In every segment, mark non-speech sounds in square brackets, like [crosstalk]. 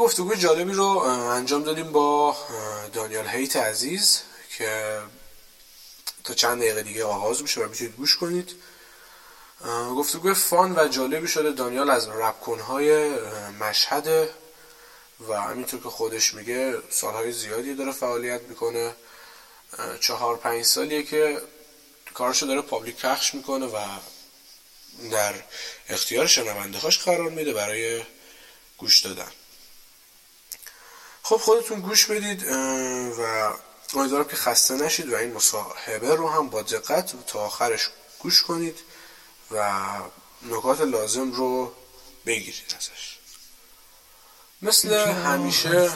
گفتگوی جالبی رو انجام دادیم با دانیال هیت عزیز که تا چند دقیقه دیگه آغاز میشه و می‌تونید گوش کنید. گفتگوی فان و جالبی شده. دانیال از ربکنهای مشهد و همینطور که خودش میگه سالهای زیادی داره فعالیت می‌کنه. چهار پنج سالیه که کارشو داره پابلیک پخش می‌کنه و در اختیار شنونده هاش قرار میده برای گوش دادن. خب خودتون گوش بدید و امیدوارم که خسته نشید و این مصاحبه رو هم با دقت تا آخرش گوش کنید و نکات لازم رو بگیرید ازش. مثل همیشه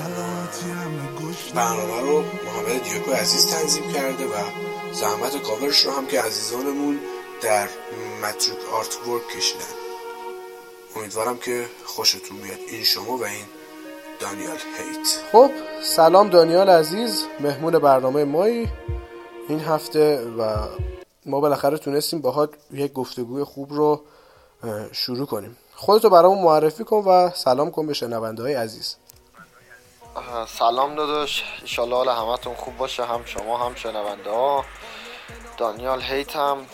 برنامه رو محمد دیوکو عزیز تنظیم کرده و زحمت کاورش رو هم که عزیزانمون در متروک آرت ورک کشیدن. امیدوارم که خوشتون بیاد این شما و این دانیال هیت. خب سلام دانیال عزیز مهمون برنامه مایی این هفته و ما بالاخره تونستیم باهات یک گفتگوی خوب رو شروع کنیم. خودتو برامون معرفی کن و سلام کن به شنونده های عزیز سلام داداش. ایشالله حال همتون خوب باشه. هم شما هم شنونده ها. دانیال هیتم.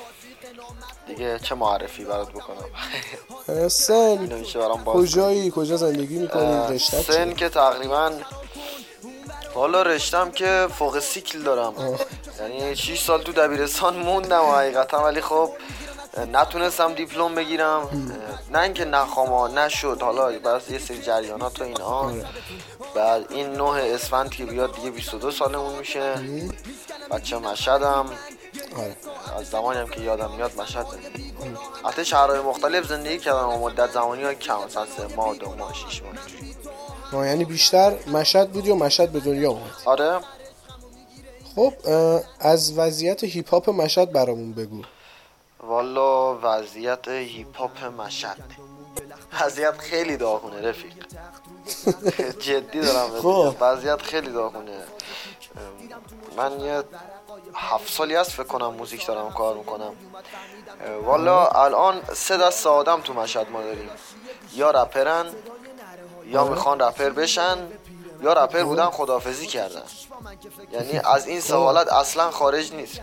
دیگه چه معرفی برات بکنم؟ سن. کجایی؟ کجا زندگی می‌کنی؟ سن که تقریبا والا رشتم که فوق سیکل دارم. یعنی 6 سال تو دبیرستان موندم حقیقتا ولی خب نتونستم دیپلم بگیرم. نه اینکه نخوام نشد. حالا بس یه سری جریانات و اینا. آره. بعد این نوع اسفند که بیاد دیگه 22 سالمون میشه. بچه مشهدم. آره. از زمانی هم که یادم میاد مشهد زندگی حتی شهرهای مختلف زندگی کردم و مدت زمانی ها کم مثلا سه ماه دو ماه شیش ماه. یعنی بیشتر مشهد بودی و مشهد به دنیا اومد؟ آره. خب از وضعیت هیپ هاپ مشهد برامون بگو. والا وضعیت هیپ هاپ مشهد. وضعیت خیلی داغونه رفیق. [laughs] جدی دارم خب. وضعیت خیلی داغونه. من یه هفت سالی هست فکر کنم موزیک دارم کار می‌کنم. والا الان سه دست آدم تو مشهد ما داریم. یا رپرن یا می‌خوان رپر بشن یا رپر بودن خدافزی کردن. یعنی از این سوالات اصلا خارج نیست.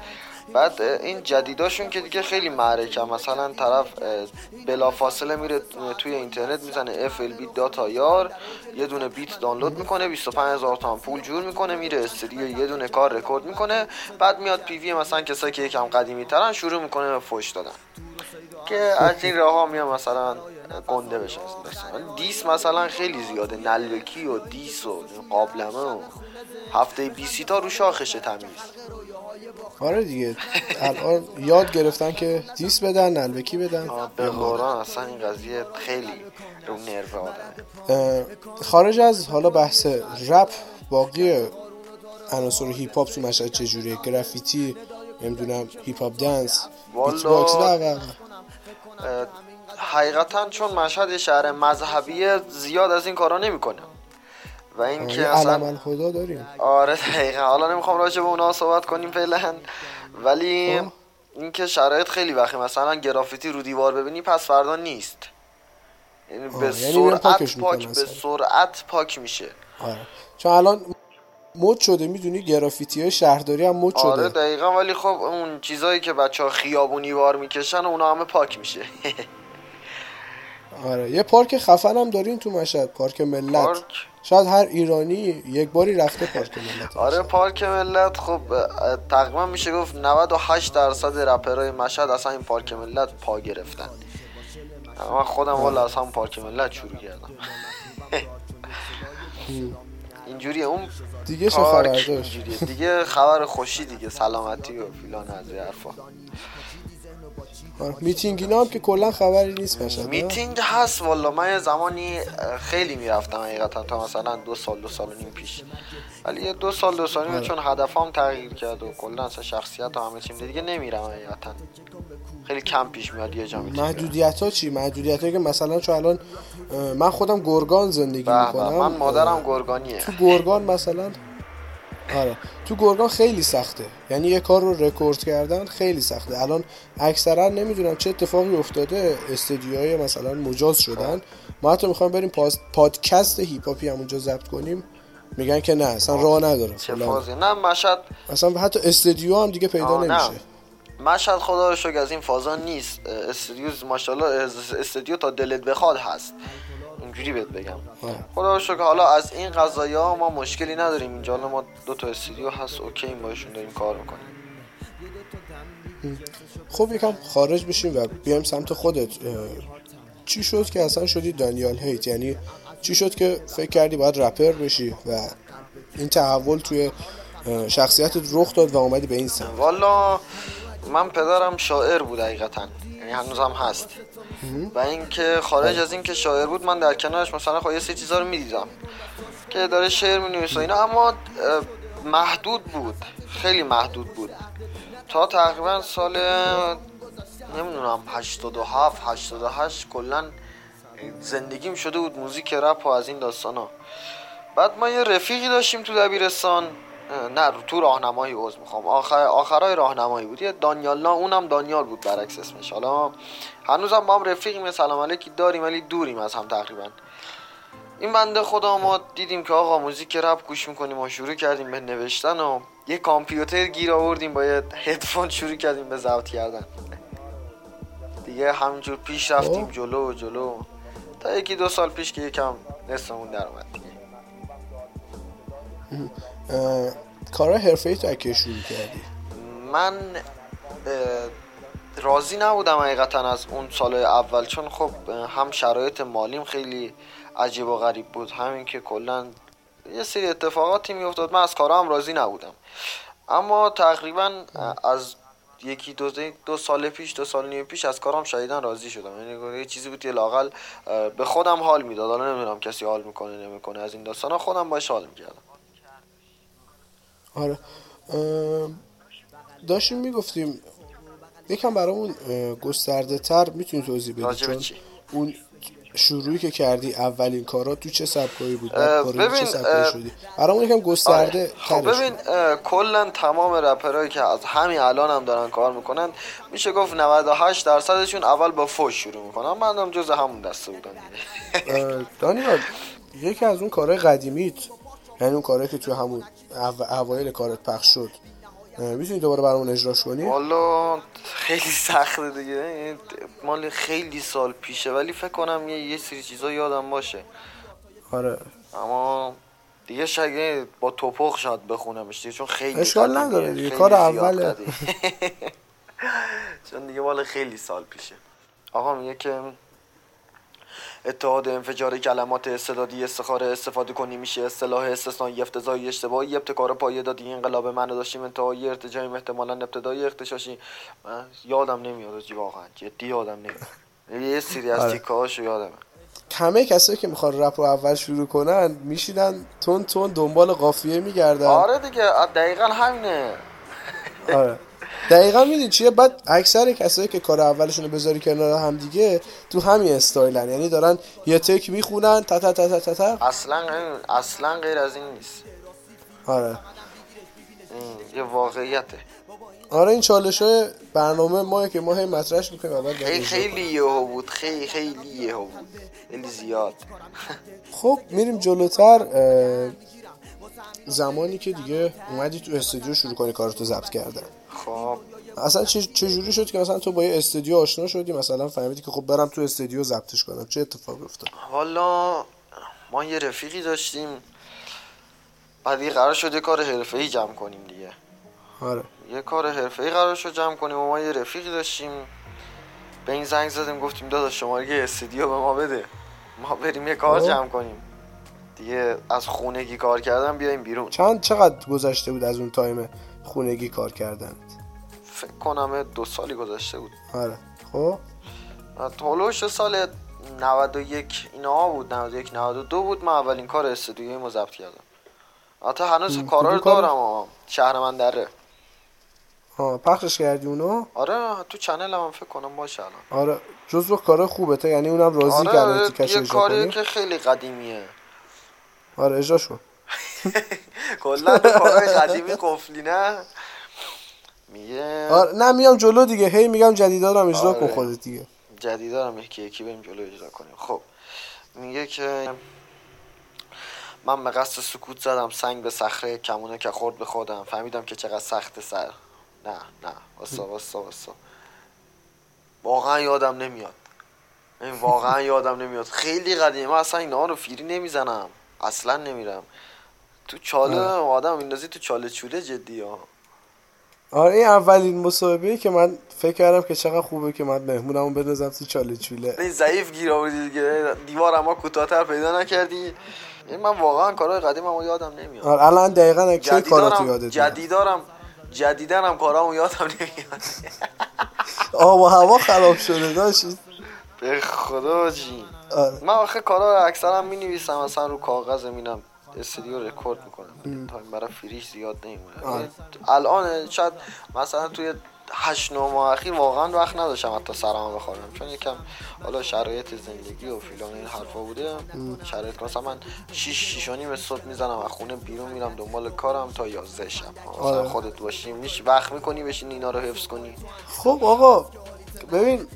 بعد این جدیداشون که دیگه خیلی معرکه. مثلا طرف بلا فاصله میره توی اینترنت می‌زنه بی داتا یار یه دونه بیت دانلود می‌کنه 25 هزار تومن پول جور می‌کنه میره استودیو یه دونه کار رکورد می‌کنه بعد میاد پی وی مثلا کسایی که یکم قدیمی ترن شروع می‌کنه به فوش دادن. که از این راه ها میاد مثلا گنده بشه دیس مثلا خیلی زیاده. نلوکی و دیس و قابلمه و هفته بیسی تا رو شاخشه تمیز. آره دیگه. الان یاد گرفتن که diss بدن نلوکی بدن. به قرآن اصلا این قضیه خیلی رو نرو آدمه خارج از حالا بحث رپ باقی عناصر hip hop تو مشهد چجوریه؟ گرافیتی نمی‌دونم hip hop dance beatbox حقیقتا چون مشهد شهر مذهبی زیاد از این کارا نمی‌کنه. و این که اصلا خدا داریم. آره دقیقا. حالا نمی‌خوام راجع به اونا صحبت کنیم فعلا. ولی خب. اینکه شرایط خیلی وقتی مثلا گرافیتی رو دیوار ببینی پس فردا نیست. یعنی به یعنی سرعت پاک به سرعت پاک میشه. آره. چون الان مد شده می‌دونی؟ گرافیتی های شهرداری هم مد شده. آره دقیقا. ولی خب اون چیزایی که بچه ها خیابونی وار می‌کشن اونا همه پاک میشه. [laughs] آره. یه پارک خفن هم دارین تو مشهد. پارک ملت. پارک؟ شاید هر ایرانی یک باری رفته پارک ملت. آره پارک ملت خب تقریبا میشه گفت 98 درصد رپرهای مشهد اصلا این پارک ملت پا گرفتن. من خودم والا هم پارک ملت شروع کردم. [laughs] اینجوریه. اون دیگه چه خبر دیگه خبر خوشی دیگه سلامتی و فیلان از حرفا. میتینگ اینا هم که کلا خبری نیست بشه میتینگ هست والا. من یه زمانی خیلی می‌رفتم حقیقتا تا مثلا دو سال دو سال و نیم پیش. ولی یه دو سال دو سال نیم آره. چون هدفام تغییر کرد و کلا اصلا شخصیت و همه چیم دیگه نمیرم حقیقتا. خیلی کم پیش میاد یه جا محدودیت ها چی؟ محدودیت که مثلا چون الان من خودم گرگان زندگی می‌کنم. من مادرم گرگانیه. تو گرگان مثلا؟ آره. تو گرگان خیلی سخته. یعنی یه کار رو رکورد کردن خیلی سخته. الان اکثرا نمی‌دونم چه اتفاقی افتاده. استدیوهای مثلا مجاز شدن. ما حتی می‌خوایم بریم پادکست هیپ هاپی همونجا ضبط کنیم. میگن که نه اصلا راه نداره. چه فازی. نه مشهد اصلا حتی استدیو هم دیگه پیدا نمیشه. مشهد خدا رو شکر از این فازا نیست. استدیو ماشاءالله استدیو تا دلت بخواد هست. اینجوری بهت بگم. خدا شکر حالا از این قضایی ها ما مشکلی نداریم. اینجا ما دو تا استودیو هست اوکی باشون داریم کار می‌کنیم. خب یکم خارج بشیم و بیایم سمت خودت. چی شد که اصلا شدی دانیال هیت؟ یعنی چی شد که فکر کردی باید رپر بشی و این تحول توی شخصیتت رخ داد و اومدی به این سمت؟ والا من پدرم شاعر بود حقیقتا. یعنی هنوزم هست. و اینکه خارج از اینکه شاعر بود من در کنارش مثلا خب یه سه چیزا رو می‌دیدم که داره شعر می و اینا. اما محدود بود. خیلی محدود بود. تا تقریبا سال نمی‌دونم 87 88 کلا زندگیم شده بود موزیک رپ و از این داستانا. بعد ما یه رفیقی داشتیم تو دبیرستان. نه تو راهنمایی عوض می‌خوام. آخر آخرای راهنمایی بود. یه دانیال نه اونم دانیال بود برعکس اسمش. حالا هنوزم با هم رفیقیم سلام علیکی داریم ولی دوریم از هم تقریبا. این بنده خدا ما دیدیم که آقا موزیک رپ گوش می‌کنیم و شروع کردیم به نوشتن و یه کامپیوتر گیر آوردیم با یه هدفون شروع کردیم به ضبط کردن. دیگه همینجور پیش رفتیم خب. جلو و جلو. تا یکی دو سال پیش که یکم نصفمون در اومد دیگه. کارا حرفه تو اکی شروع کردی. من راضی نبودم حقیقتا از اون سال اول چون خب هم شرایط مالیم خیلی عجیب و غریب بود. همین که کلا یه سری اتفاقاتی میافتاد. من از کارام راضی نبودم. اما تقریبا از یکی دو, دو سال پیش دو سال نیم پیش از کارم شدیدن راضی شدم. یعنی یه چیزی بود که لاقل به خودم حال می‌داد. حالا نمی‌دونم کسی حال می‌کنه نمی‌کنه. از این داستانا خودم باش حال می‌کردم. آره. داشتیم می‌گفتیم یکم برامون گسترده تر می‌تونی توضیح بدی؟ چون اون شروعی که کردی اولین کارا تو چه سبکایی بود؟ ببین چه شدی؟ برامون یکم گسترده آره. خب ببین کلا تمام رپرایی که از همین الان هم دارن کار می‌کنن میشه گفت 98 درصدشون اول با فوش شروع می‌کنن. من هم جز همون دسته بودم. دانیال یکی از اون کارهای قدیمیت یعنی اون کاری که تو همون اوایل کارت پخش شد. می‌تونی دوباره برامون اجراش کنی؟ والا خیلی سخته دیگه. مال خیلی سال پیشه. ولی فکر کنم یه, یه سری چیزا یادم باشه. آره. اما دیگه شاید با توپخ شاید بخونمش دیگه. چون خیلی اشکال نداره دیگه. کار اوله. [laughs] چون دیگه مال خیلی سال پیشه. آقا میگه که اتحاد انفجار کلمات استعدادی استخاره استفاده کنی میشه. اصطلاح استثنایی افتضاحی اشتباهی ابتکار پایه دادی انقلاب من داشتیم. انتهای ارتجاعیم. احتمالا ابتدای اختشاشی. من یادم نمیاد جی واقعا. جدی یادم نمیاد. یه سری از آره. تیکهاشو یادم همه کسایی که می‌خوان رپ رو اول شروع کنن میشینن تون تون دنبال قافیه میگردن. آره دیگه دقیقا همینه. آره. دقیقا می‌دونی چیه؟ بعد اکثر کسایی که کار اولشون رو بذاری کنار هم دیگه تو همین استایلن. یعنی دارن یه تک می‌خونن تا تا تا تا تا اصلا اصلا غیر از این نیست. آره. یه واقعیته. آره این چالش های برنامه ما که ما هی مطرحش می‌کنیم خیلی خیلی یهو بود. خیلی خیلی یهو بود. خیلی زیاد. [laughs] خب میریم جلوتر. زمانی که دیگه اومدی تو استودیو شروع کنی کارتو ضبط کردن. خب. اصلا چه شد که مثلا تو با یه استودیو آشنا شدی؟ مثلا فهمیدی که خب برم تو استودیو ضبطش کنم. چه اتفاقی افتاد؟ حالا ما یه رفیقی داشتیم. بعد یه قرار شد یه کار حرفه‌ای جمع کنیم دیگه. آره. یه کار حرفه‌ای قرار شد جمع کنیم و ما یه رفیقی داشتیم. به این زنگ زدیم گفتیم داداش شماره استودیو به ما بده ما بریم یه کار خب. جمع کنیم. دیگه از خونگی کار کردن بیایم بیرون. چند چقدر گذشته بود از اون تایم خونگی کار کردن فکر کنم دو سالی گذشته بود. آره. خب؟ طولوش سال 91 اینا بود 91 92 بود. من اولین کار استودیوی ما ضبط کردم. حتی هنوز کارا رو دارم شهر من دره ها پخشش کردی اونو؟ آره تو چنل هم فکر کنم باشه الان. آره. جزو کار خوبه تا یعنی اونم راضی آره که یه کاری که خیلی قدیمیه. آره اجرا شو کلا کارهای قدیمی قفلی نه؟ میگه آره نه میام جلو دیگه. هی میگم جدیدارم اجرا آره. کن خودت دیگه. جدیدارم یکی یکی بریم جلو اجرا کنیم. خب میگه که من به قصد سکوت زدم سنگ به صخره کمونه که خورد به خودم. فهمیدم که چقدر سخت سر. نه نه. واسا واسا واسا واقعا یادم نمیاد. این واقعا یادم نمیاد. خیلی قدیمه. من اصلا اینا رو فیری نمی‌زنم. اصلا نمیرم. تو چاله آدم میندازی تو چاله چوله جدی ها. آره این اولین مصاحبه که من فکر کردم که چقدر خوبه که من مهمونمو بندازم تو چاله چوله. این ضعیف گیر آوردی دیگه. دیوار اما کوتاه‌تر پیدا نکردی. این من واقعا کارهای قدیممو یادم نمیاد. آره الان دقیقاً کی کاراتو یادت جدیدارم جدیدنم کارامو یادم نمیاد. آب و هوا خراب شده داشت. به خدا جی. آره. من آخه کارا رو اکثرا می نویسم مثلا رو کاغذ مینم استودیو رکورد می‌کنم. تا برای فریش زیاد نمیمونه آره. الان شاید مثلا توی هشت نو ماه اخیر واقعا وقت نداشتم حتی سرم بخورم. چون یکم حالا شرایط زندگی و فیلان این حرفا بوده. شرایط مثلا من شیش شیش نیم صبح می‌زنم از خونه بیرون میرم دنبال کارم تا یازده شب. آره. خودت باشی میش وقت می‌کنی بشین اینا رو حفظ کنی. خب آقا ببین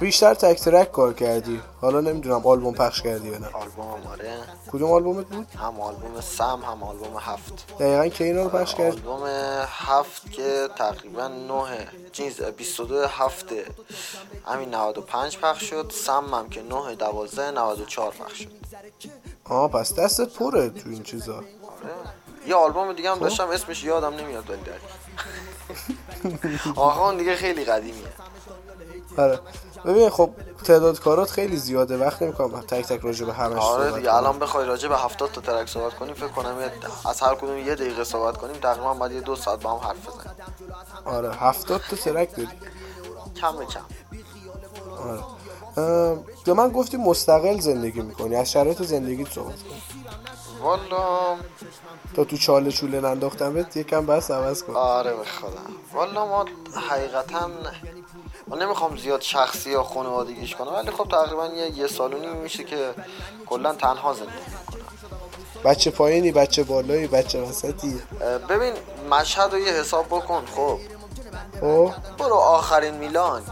بیشتر تک ترک کار کردی. حالا نمی‌دونم آلبوم پخش کردی یا نه. آلبوم آره. کدوم آلبومت بود؟ هم آلبوم سم هم آلبوم هفت. دقیقا که اینا رو پخش کردی آلبوم هفت که تقریبا نه چیز 22 هفته همین 95 پخش شد. سم هم که نه 12 94 پخش شد. آه پس دستت پره تو این چیزا. آره. یه آلبوم دیگه هم خب. داشتم اسمش یادم نمیاد ولی [laughs] آقا دیگه خیلی قدیمیه. آره. ببین خب تعداد کارات خیلی زیاده. وقت نمی‌کنم تک تک راجع به همش آره دیگه الان بخوای راجع به 70 تا ترک صحبت کنیم فکر کنم از هر کدوم یه دقیقه صحبت کنیم تقریبا بعد یه دو ساعت با هم حرف بزنیم. آره 70 تا ترک داری. کم کم. آره. به من گفتی مستقل زندگی می‌کنی. از شرایط زندگی صحبت کن. والا. تا تو چاله چوله ننداختمت یکم بس عوض کن. آره به خدا. والا ما حقیقتا من نمی‌خوام زیاد شخصی یا خانوادگیش کنم ولی خب تقریبا یه یه سالونی میشه که کلا تنها زندگی بچه پایینی بچه بالایی بچه وسطی. ببین مشهد رو یه حساب بکن خب. خب. برو آخرین میلان.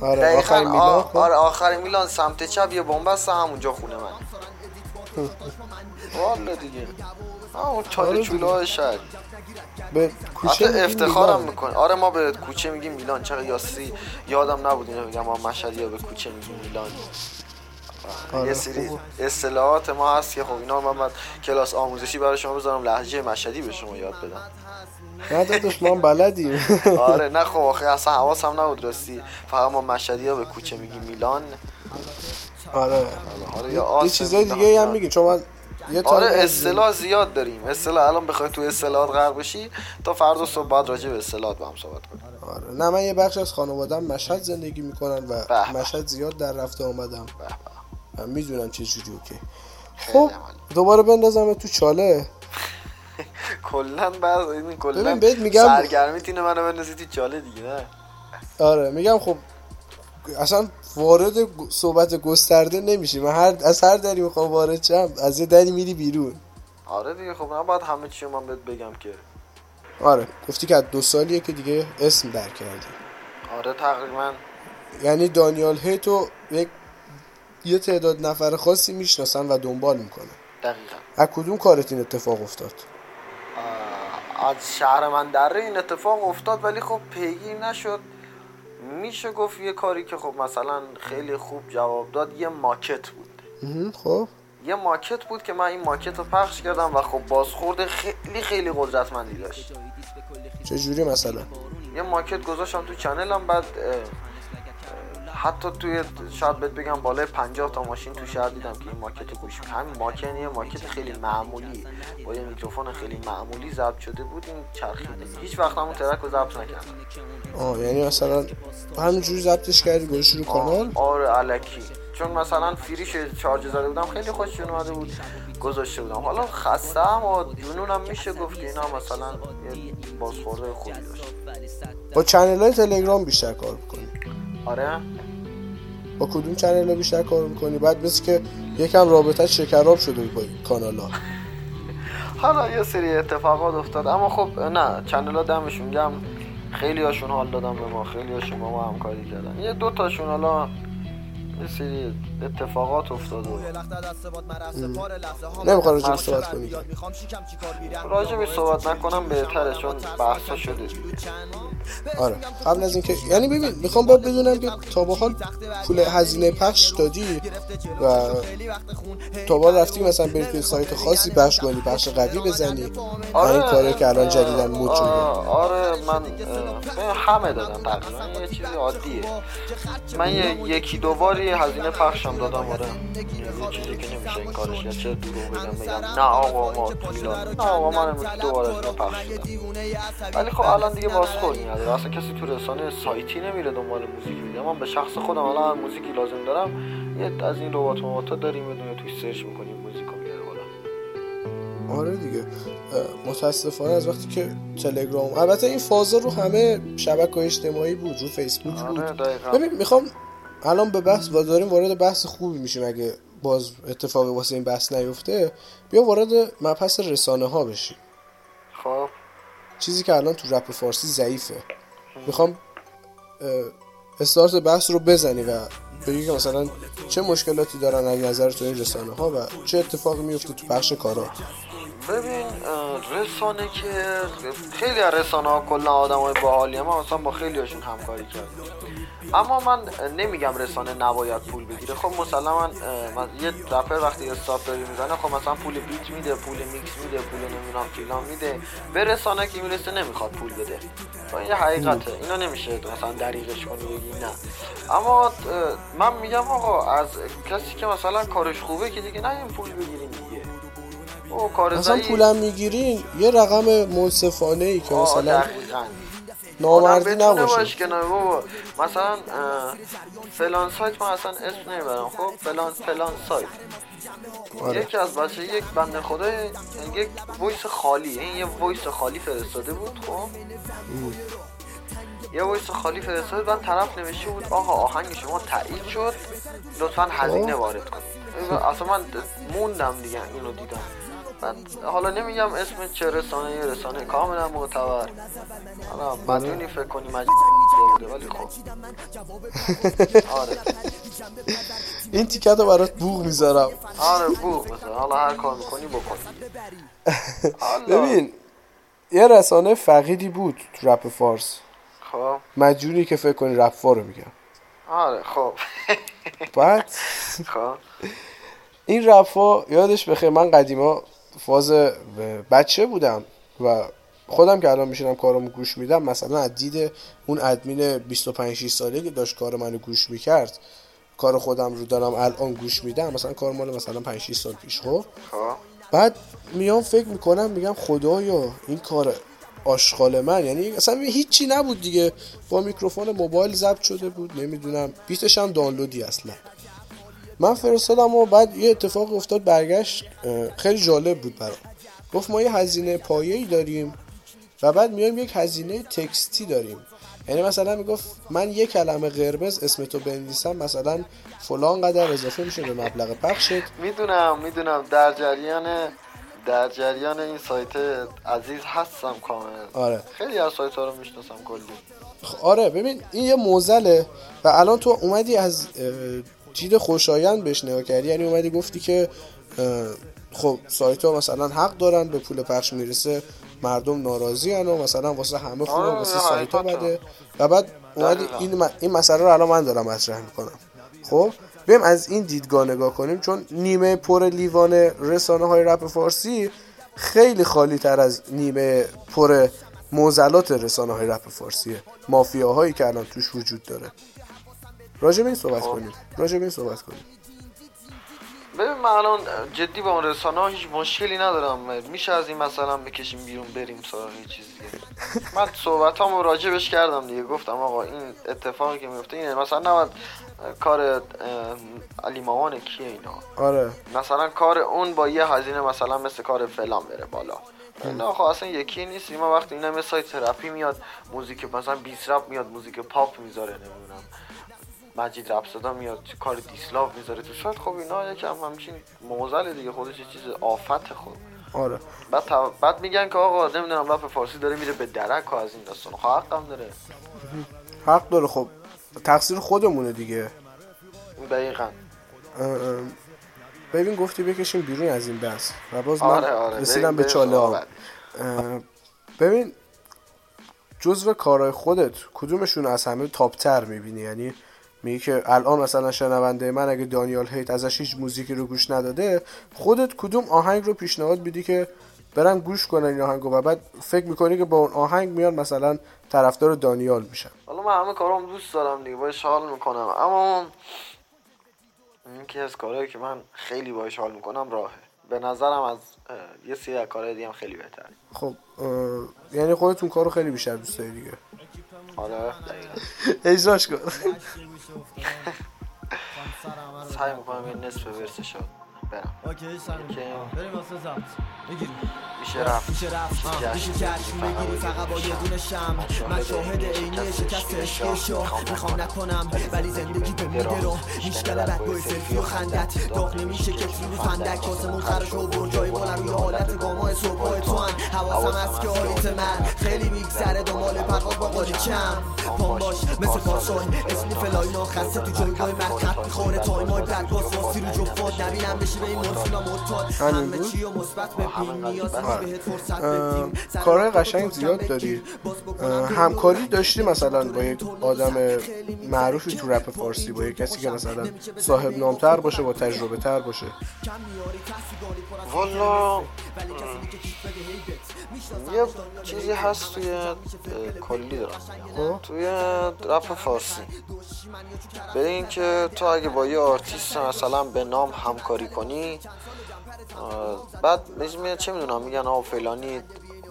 آره آخرین میلان خب. آره آخرین میلان سمت چپ یه بنبست همونجا خونه من. والا دیگه. همون چاله آره چوله شهر. به کوچه افتخارم می‌کنه آره ما به کوچه میگیم میلان. چرا یاسی یادم نبود اینو بگم ما مشهدی یا به کوچه میگیم میلان. آره یه سری اصطلاحات ما هست که خب اینا من بعد کلاس آموزشی برای شما بذارم لهجه مشهدی به شما یاد بدم. نه داداش ما بلدیم. [laughs] آره نه خب آخه اصلا حواسم نبود راستی. فقط ما مشهدی ها به کوچه میگیم میلان. آره, آره یه چیزای دیگه هم میگی چون من آره اصطلاح زیاد داریم. اصطلاح الان بخوای تو اصطلاحات غرق بشی تا فردا صبح بعد راجع به اصطلاحات با هم صحبت کنیم. آره. نه من یه بخش از خانوادم مشهد زندگی می‌کنن و مشهد زیاد در رفته آمدم. من می‌دونم چه جوری اوکی. خب دوباره بندازم تو چاله. [laughs] کلا بعد این کلا میگم سرگرمی تینه منو بندازی تو چاله دیگه نه؟ آره میگم خب اصلا وارد صحبت گسترده نمیشی. من هر از هر دری می‌خوام وارد شم از یه دری میری بیرون. آره دیگه خب نه باید همه چی من بهت بگم که. آره گفتی که دو سالیه که دیگه اسم در کردی. آره تقریبا. یعنی دانیال هیتو یک یه تعداد نفر خاصی می‌شناسن و دنبال می‌کنن. دقیقا. از کدوم کارت این اتفاق افتاد؟ از شهر من دره این اتفاق افتاد ولی خب پیگیر نشد. میشه گفت یه کاری که خب مثلا خیلی خوب جواب داد یه ماکت بود. خب. یه ماکت بود که من این ماکت رو پخش کردم و خب بازخورد خیلی خیلی قدرتمندی داشت. چجوری مثلا؟ یه ماکت گذاشتم تو چنلم بعد حتی توی شاید بهت بگم بالای 50 تا ماشین تو شهر دیدم که این ماکت گوش همین ماکن یه ماکت خیلی معمولی. با یه میکروفون خیلی معمولی ضبط شده بود این چرخیده. هیچ وقت همون track رو ضبط نکردم. آه یعنی مثلا همینجوری ضبطش کردی گذاشتی رو کانال آره الکی. چون مثلا فریش چارج زده بودم خیلی خوششون اومده بود گذاشته بودم. حالا خستم و جنونم میشه گفت که اینا مثلا یه بازخورده خوبی داشت. با channel های تلگرام بیشتر کار می‌کنی. آره؟ با کدوم channel بیشتر کار می‌کنی؟ بعد مثل که یکم رابطه شکراب شده با کانال ها حالا یه سری اتفاقات افتاد. اما خب نه چنل ها دمشون گم خیلی هاشون حال دادم به ما خیلی هاشون با ما همکاری کردن. یه دو تاشون حالا یه سری اتفاقات افتاد نمی‌خوام راجع صحبت کنی راجع به صحبت نکنم بهتره چون بحثا شده. آره. قبل از اینکه یعنی ببین می‌خوام باید بدونم که تا به حال پول هزینه پخش دادی و تا با رفتی مثلا بری توی سایت خاصی پخش کنی پخش قوی بزنی آره این کاری که الان جدیدن مود شده آره من همه دادم تقریبا یه چیزی عادیه. من یکی دو باری هزینه پخشم دادم آره. یه چیزی که نمیشه این کارش یا چه دروغ بگم بگم. نه آقا ما ایران نه آقا من امروز دوباره هزینه پخش ولی خب الان دیگه بازخور نداره اصلا کسی تو رسانه سایتی نمیره دنبال موزیک بگه من به شخص خودم الان موزیکی لازم دارم یه از این ربات موتا داریم یه توی سرچ می‌کنیم موزیک رو میاره بالا. آره دیگه. متاسفانه از وقتی که تلگرام البته این فازا رو همه شبکه اجتماعی بود رو فیسبوک بود. آره ببین می‌خوام الان به بحث و داریم وارد بحث خوبی میشیم اگه باز اتفاقی واسه این بحث نیفته بیا وارد مبحث رسانه ها بشیم. خب. چیزی که الان تو رپ فارسی ضعیفه. می‌خوام استارت بحث رو بزنی و بگی که مثلا چه مشکلاتی دارن از نظر تو این رسانه ها و چه اتفاقی میفته تو بخش کارا ببین رسانه که خیلی از رسانه ها کلا آدم های باحالی هم مثلا با خیلی هاشون همکاری کردم اما من نمیگم رسانه نباید پول بگیره. خب مثلا من, یه رپر وقتی استاپ داری می‌زنه خب مثلا پول بیت میده پول میکس میده پول نمی‌دونم فیلان میده. به رسانه که می‌رسه نمی‌خواد پول بده. این حقیقته. اینا نمیشه مثلا دریغش کنی بگی نه. اما من میگم آقا از کسی که مثلا کارش خوبه که دیگه نه این پول کار مثلا پولم می‌گیرین یه رقم منصفانه ای که مثلا نامردی نباشه. باش که بابا. مثلا فلان سایت من اصلا اسم نمی‌برم خب؟ فلان فلان سایت. آره. یکی از بچه یک بنده خدا یک voice خالی. این یه voice خالی فرستاده بود خب؟ یه voice خالی فرستاده من طرف نوشته بود آقا آهنگ شما تایید شد. لطفا هزینه خب. وارد کنید اصلا من موندم دیگه اینو دیدم. من حالا نمیگم اسم چه رسانه یه رسانه کاملا معتبر. حالا مدیونی فکر کنی مجید بوده ولی خب. آره. این تیکت رو برات بوغ می‌ذارم. آره بوغ می‌ذارم. حالا هر کار می‌کنی بکن. [laughs] ببین یه رسانه فقیدی بود تو رپ فارس. خب. مجونی که فکر کنی رپ رو میگم. آره خب. بعد؟ خب. این رفا یادش بخیر من قدیما فاز بچه بودم و خودم که الان میشینم کارمو گوش میدم مثلا از دید اون ادمین 25 6 ساله که داشت کار منو گوش می‌کرد کار خودم رو دارم الان گوش میدم مثلا کار مال مثلا 5 6 سال پیش خب, خب. بعد میام فکر می‌کنم میگم خدایا این کار آشغال من یعنی اصلا هیچی نبود دیگه. با میکروفون موبایل ضبط شده بود نمی‌دونم بیتش هم دانلودی اصلا. من فرستادم و بعد یه اتفاق افتاد برگشت خیلی جالب بود برام. گفت ما یه هزینه پایه‌ای داریم و بعد میایم یک هزینه تکستی داریم. یعنی مثلا می‌گفت من یک کلمه قرمز اسم تو بنویسم مثلا فلان قدر اضافه میشه به مبلغ پخشت. می‌دونم می‌دونم. در جریان در جریان این سایت عزیز هستم کامل. آره. خیلی از سایت ها رو می‌شناسم کلی. آره ببین این یه موزله و الان تو اومدی از دید خوشایند بهش نگاه کردی. یعنی اومدی گفتی که خب سایت ها مثلا حق دارن به پول پخش می‌رسه مردم ناراضی و مثلا واسه همه خوبه آره، واسه سایت ها بده. و بعد اومدی این, این مسئله رو الان من دارم مطرح می‌کنم. خب؟ بیم از این دیدگاه نگاه کنیم چون نیمه پر لیوان رسانه های رپ فارسی خیلی خالی تر از نیمه پر موزلات رسانه های رپ فارسیه. مافیاهایی که الان توش وجود داره. راجع به این صحبت خب. کنیم. راجع به این صحبت کنیم. ببین من الان جدی با اون رسانه ها هیچ مشکلی ندارم. میشه از این مثلا بکشیم بیرون بریم سراغ یه چیز دیگه. من صحبت هم راجبش کردم دیگه. گفتم آقا این اتفاقی که میفته اینه. مثلا نباید کار علی مامان کیه اینا؟ آره. مثلا کار اون با یه هزینه مثلا مثل کار فلان بره بالا. نه خب اصلا یکی نیست. ما وقتی اینا مثل تراپی میاد موزیک مثلا بیس رپ میاد موزیک پاپ می‌ذاره نمی‌دونم. مجید رپسادا میاد کار دیسلاو می‌ذاره تو شاید؟ خب اینا یکم همچین موزل دیگه خودش چیز آفت خب. آره. بعد, بعد میگن که آقا نمی‌دونم رپ فارسی داره میره به درک از این داستان. خب حق هم داره. حق داره خب. تقصیر خودمونه دیگه. دقیقا. ببین گفتی بکشیم بیرون از این بحث. و باز من آره آره. رسیدم به چاله ها. ببین جزو کارهای خودت کدومشون از همه تاپتر می‌بینی؟ یعنی میگه که الان مثلا شنونده من اگه دانیال هیت ازش هیچ موزیکی رو گوش نداده خودت کدوم آهنگ رو پیشنهاد بیدی که برم گوش کنن این آهنگو؟ و بعد فکر می‌کنی که با اون آهنگ میان مثلا طرفدار دانیال میشن. حالا من همه کارام دوست دارم دیگه باش حال می‌کنم. اما این که از کارهایی که من خیلی باش حال می‌کنم راهه. به نظرم از یه سری کارهای دیگه هم خیلی بهتر خب یعنی خودتون کارو خیلی بیشتر دوست داری دیگه. آره. [laughs] اجراش کن. سعی می‌کنم یه نصف ورسه شد برم. اوکی بریم واسه زبط میشه رفت. میشه رفت. میشه جشن بگیری فقط با یه دونه شم. من شاهد عینی شکست عشقشو می‌خوام نکنم. ولی زندگی به میده رو. میشکل بد سلفی و خندت. داغ نمیشه که رو فندک واسمون خرش و برجای مال روی حالت گامای صبح تو هم. حواسم هست که حالیت من خیلی میگذره. دنبال پرواز با قالیچم پام باش مثل پاسای اسمی فلای ناخسته تو جایگاه خط می‌خوره تایمای باز واسی رو جفات نبینم بشی مثبت ببین نیاز کارهای قشنگ زیاد داری همکاری داشتی مثلا با یک آدم معروفی تو رپ فارسی با یک کسی که مثلا صاحب نامتر باشه با تجربه تر باشه. والا. یه چیزی هست توی کلی دارم خب. توی رپ فارسی. به این که تو اگه با یه آرتیست مثلا به نام همکاری کنی بعد میگه چه می‌دونم میگن آقا فلانی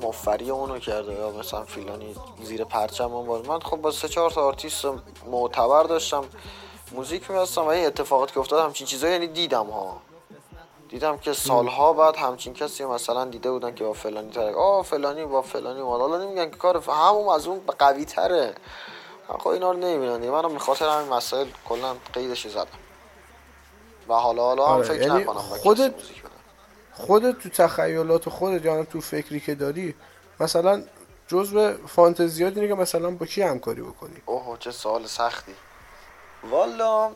مفری اونو کرده یا مثلا فلانی زیر پرچم اون من خب با سه چهار تا آرتیست معتبر داشتم موزیک میبستم و این اتفاقات که افتاد همچین چیزایی یعنی دیدم ها. دیدم که سالها بعد همچین کسی مثلا دیده بودن که با فلانی تره آه فلانی با فلانی اومد. حالا نمیگن که کار همون از اون قوی تره. خب اینا رو نمی‌بینن منم میخاطر همین مسائل کلا قیدش زدم. و حالا حالا هم آره، فکر یعنی نکنم خودت خودت تو تخیلات خودت یا تو فکری که داری مثلا جزء فانتزیات اینه که مثلا با کی همکاری بکنی؟ اوه چه سوال سختی. والا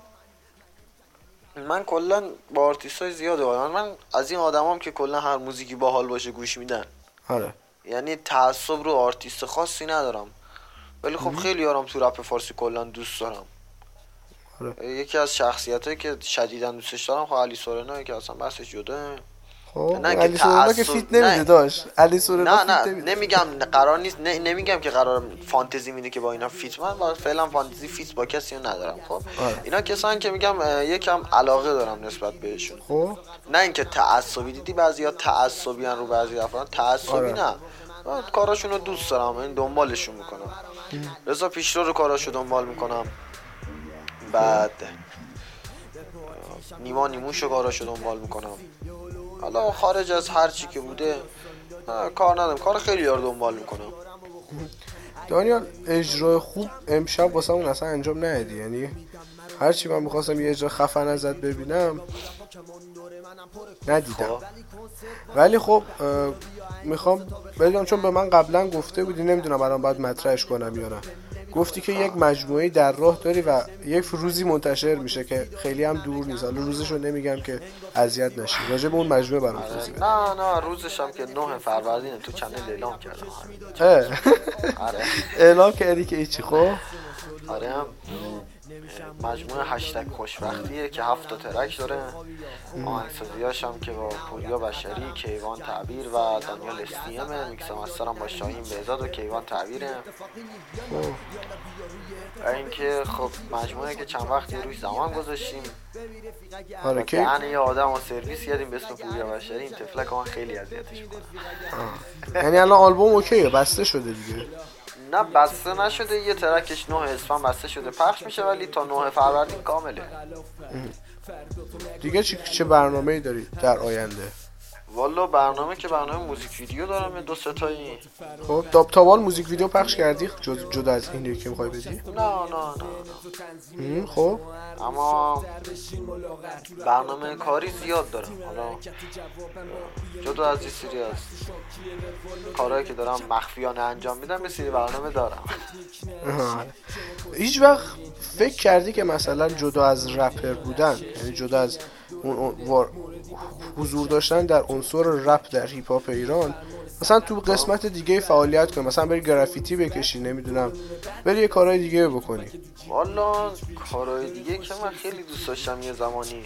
من کلا با آرتیست های زیاده من, من از این آدمام که کلا هر موزیکی باحال باشه گوش میدن. آره. یعنی تعصب رو آرتیست خاصی ندارم. ولی خب خیلی یارم تو رپ فارسی کلا دوست دارم. آره. یکی از شخصیت که شدیدا دوستش دارم خب علی سورنا که اصلا بحثش جدا. خب نه علی سورنا که feat نمیده داشت. علی سورنا نه نه نمیگم قرار نیست نه نمیگم که قرار فانتزی میده که با اینا feat من فعلا فانتزی feat با کسی ندارم خب. آه. اینا کسان که میگم یکم علاقه دارم نسبت بهشون. خب. نه اینکه تعصبی دیدی بعضیا تعصبی رو بعضی افراد؟ تعصبی آره. نه. کاراشون رو دوست دارم این دنبالشون می‌کنم. رضا پیشرو رو کاراشو دنبال می‌کنم. بعد نیما نیموش رو کاراشو دنبال می‌کنم. حالا خارج از هر چی که بوده کار ندارم. کار خیلی یار دنبال می‌کنم. دانیال اجرای خوب امشب واسه اون اصلا انجام ندی یعنی هرچی من می‌خواستم یه اجرا خفن ازت ببینم ندیدم. خب. ولی خب می‌خوام بدونم چون به من قبلا گفته بودی نمی‌دونم الان باید مطرحش کنم یا نه. گفتی که یک مجموعه در راه داری و یک روزی منتشر میشه که خیلی هم دور نیست. حالا روزش رو نمیگم که اذیت نشی. راجع به اون مجموعه برام توضیح نه نه روزش هم که 9 فروردین تو چنل اعلام کردم. آره. [laughs] اعلام کردی که EP خب؟ آره مجموعه هشتگ خوشبختیه که هفت تا track داره. آهنگسازیاش هم که با پوریا بشری کیوان تعبیر و دانیال استیمه mix master م با شاهین بهزاد و کیوان تعبیره. و اینکه خب مجموعه که چند وقتی روی زمان گذاشتیم. آره که یعنی یه آدم و سرویس کردیم به اسم پوریا بشری. این تفلک من خیلی اذیتش می‌کنه یعنی الان آلبوم اوکیه بسته شده دیگه. نه بسته نشده. یه ترکش 9 اسفند بسته شده. پخش میشه ولی تا 9 فروردین کامله. دیگه چه برنامه ای داری در آینده؟ والا برنامه که برنامه موزیک ویدیو دارم دو سه تایی خب داب تاوال موزیک ویدیو پخش کردی؟ جد جدا از این که می‌خوای بدی؟ نه نه نه خب. اما برنامه کاری زیاد دارم. حالا جدا از این سری از کارهایی که دارم مخفیانه انجام میدم یه سری برنامه دارم. هیچ وقت فکر کردی که مثلا جدا از رپر بودن یعنی جدا از اون حضور داشتن در عنصر رپ در هیپ هاپ ایران مثلا تو قسمت دیگه فعالیت کنی مثلا بری گرافیتی بکشی نمی‌دونم بری یه کارهای دیگه بکنی. والا کارهای دیگه که من خیلی دوست داشتم یه زمانی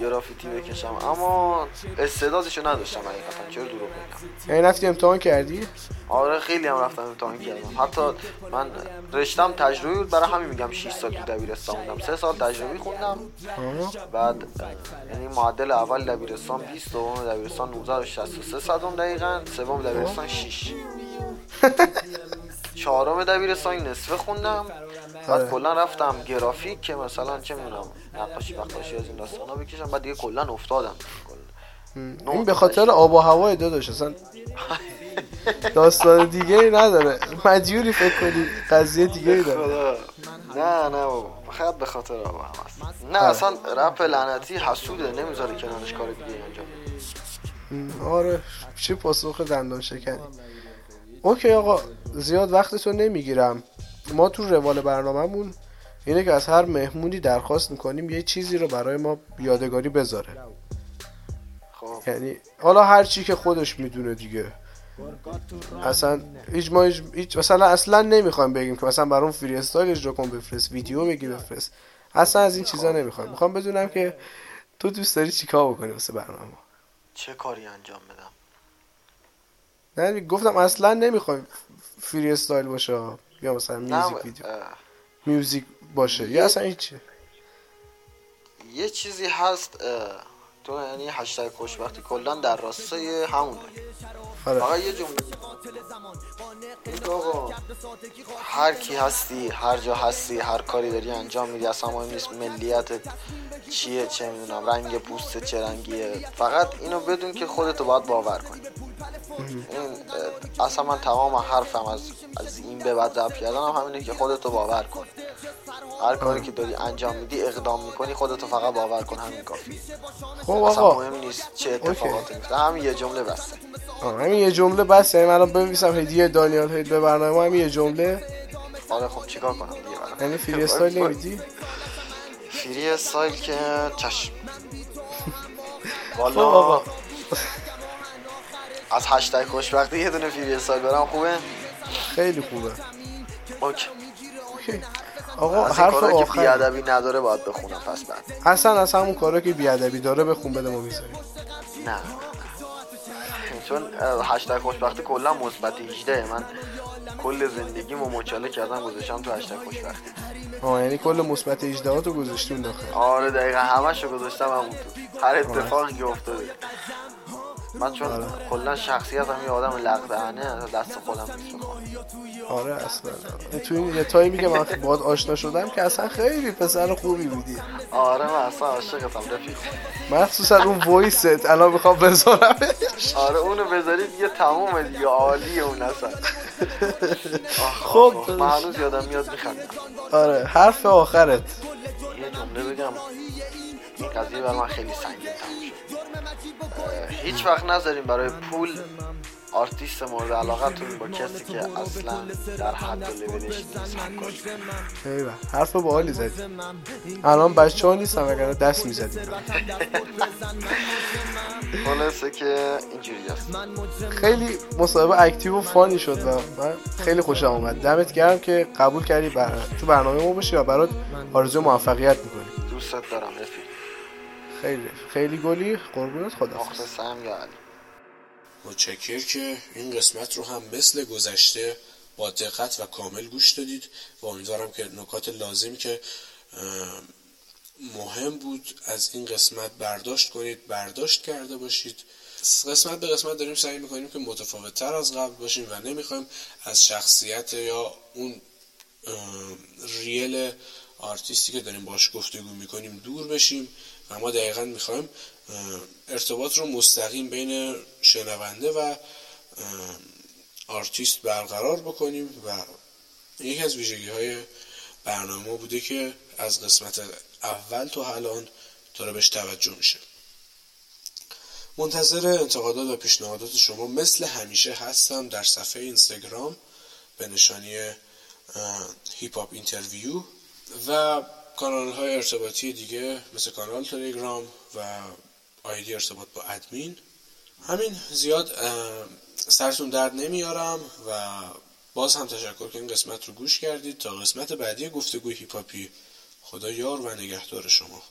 گرافیتی بکشم اما استعدادشو نداشتم حقیقتا چرا دروغ بگم؟ یعنی رفتی امتحان کردی؟ آره خیلی هم رفتم امتحان کردم حتی من رشتم تجربی بود برای همین میگم 6 سال تو دبیرستان بودم. 3 سال تجربی خوندم. بعد یعنی معدل اول دبیرستان 20 دوم دبیرستان 19 و 63 صدم دقیقاً سوم دبیرستان 6 [laughs] چهارم دبیرستان نصفه خوندم. بعد. کلا رفتم گرافیک که مثلا چه می‌دونم نقاشی بقاشی از این داستانا بکشم. بعد دیگه کلا افتادم این به خاطر آب و هوای داداش اصلا داستان دیگه ای نداره. مجبوری فکر کنی قضیه دیگه ای داره. نه نه فقط به خاطر آب نه آره. اصلا رپ لعنتی حسوده نمی‌ذاره کنارش کار دیگه انجام آره. چه پاسخ دندان شکنی. اوکی آقا زیاد وقتتو نمی‌گیرم. ما تو روال برنامهمون اینه که از هر مهمونی درخواست می‌کنیم یه چیزی رو برای ما یادگاری بذاره. یعنی حالا هر چی که خودش می‌دونه دیگه. اصلا هیچ ما هیچ مثلا اصلا نمی‌خوایم بگیم که مثلا برام فری استایل اجرا کن بفرست ویدیو بگی بفرست. اصلا از این چیزا نمی‌خوایم. می‌خوام بدونم که تو دوست داری چیکار بکنی واسه برنامه؟ چه کاری انجام بدم؟ نه گفتم اصلا نمی‌خوایم فری استایل باشه یا مثلا میوزیک ویدیو. میوزیک باشه یا اصلا هیچ یه چیزی هست تو یعنی هشتگ خوشبختی. کلا در راستای همونه. آره. فقط یه جمله. هر کی هستی هر جا هستی هر کاری داری انجام میدی اصلا مهم نیست ملیتت چیه چه می‌دونم رنگ پوست چه رنگیه. فقط اینو بدون که خودتو باید باور کنی. اصلا من تمام حرفم از از این به بعد ضبط کردن هم همینه که خودتو باور کن. هر کاری که داری انجام میدی اقدام می‌کنی خودتو فقط باور کن همین کافی خب آقا. مهم نیست چه اتفاقاتی میفته همین یه جمله بسته همین یه جمله بس. یعنی من بنویسم هدیه دانیال هید به برنامه همین یه جمله. آره خب چیکار کنم دیگه؟ یعنی freestyle [laughs] نمیدی؟ freestyle که چشم. [laughs] والا خب از هشتگ خوشبختی یه دونه freestyle برم خوبه؟ خیلی خوبه. okay. آقا حرف آخر که بیادبی نداره باید بخونم پس بعد. اصلا از همون کارا که بیادبی داره بخون بده ما می‌ذاریم. نه. چون هشتگ خوشبختی کلا مثبت 18 من کل زندگیمو مچاله کردم گذاشتم تو هشتگ خوشبختی. آه یعنی کل مثبت 18 تو گذاشتیم داخل. آره دقیقا همشو گذاشتم همون تو هر اتفاقی که افتاده. من چون. کلا شخصیتم یه آدم لغدهنه دست خودم نیست آره اصلا. تو این یه تایمی که من باید آشنا شدم که اصلا خیلی پسر خوبی بودی. آره من اصلا عاشقتم رفیق. مخصوصا اون voice ت الان می‌خوام بذارمش. آره اونو بذاری دیگه تمومه دیگه عالیه اون اصلا. خب من هنوز یادم میاد میخندم. آره حرف آخرت. یه جمله بگم. این قضیه بر من خیلی سنگین تموم شد هیچ وقت نذاریم برای پول آرتیست مورد علاقتون با کسی که اصلا در حد لولش نیست. ایوه حرف با حالی زدی. الان بچه ها نیستم اگر دست می‌زدی خلاصه که اینجوری هست خیلی مصاحبه اکتیو و فانی شد و من خیلی خوشم اومد. دمت گرم که قبول کردی بر... تو برنامه ما باشی و برات آرزو موفقیت می‌کنی. دوستت دارم رفیق. خیلی خیلی گلی. قربونت خدا مخلصم یا علی. متشکر که این قسمت رو هم مثل گذشته با دقت و کامل گوش دادید و امیدوارم که نکات لازم که مهم بود از این قسمت برداشت کنید برداشت کرده باشید. قسمت به قسمت داریم سعی می‌کنیم که متفاوت تر از قبل باشیم و نمی‌خوایم از شخصیت یا اون ریل آرتیستی که داریم باش گفتگو می‌کنیم دور بشیم. و ما دقیقا می‌خوایم ارتباط رو مستقیم بین شنونده و آرتیست برقرار بکنیم و یکی از ویژگی های برنامه بوده که از قسمت اول تا الان داره بهش توجه میشه. منتظر انتقادات و پیشنهادات شما مثل همیشه هستم در صفحه اینستاگرام به نشانی Hip Hop Interview و کانال های ارتباطی دیگه مثل کانال تلگرام و ID ارتباط با ادمین. همین زیاد سرتون درد نمیارم و باز هم تشکر که این قسمت رو گوش کردید تا قسمت بعدی گفتگوی هیپاپی خدا یار و نگهدار شما.